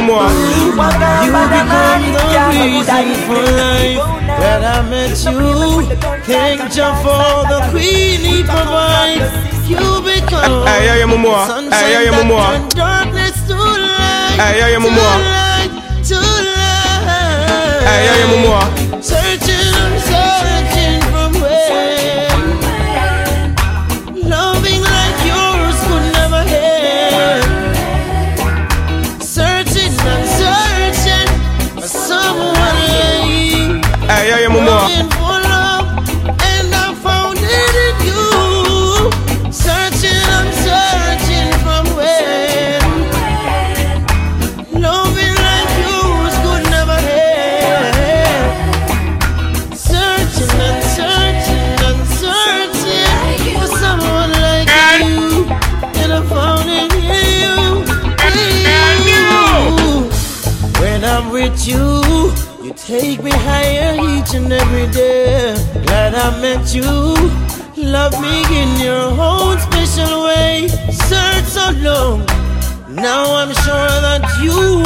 more. You become the reason for life that I met you. Thank you for the queen he provides. You become Hey, yeah, yeah, more. Hey, yeah, yeah, more. that turn darkness to light. Hey, yeah, yeah, to light, to light. Hear Searching and searching and searching for someone like you with you, you. Take me higher each and every day. Glad I met you. Love me in your own special way. Search so long. Now I'm sure that you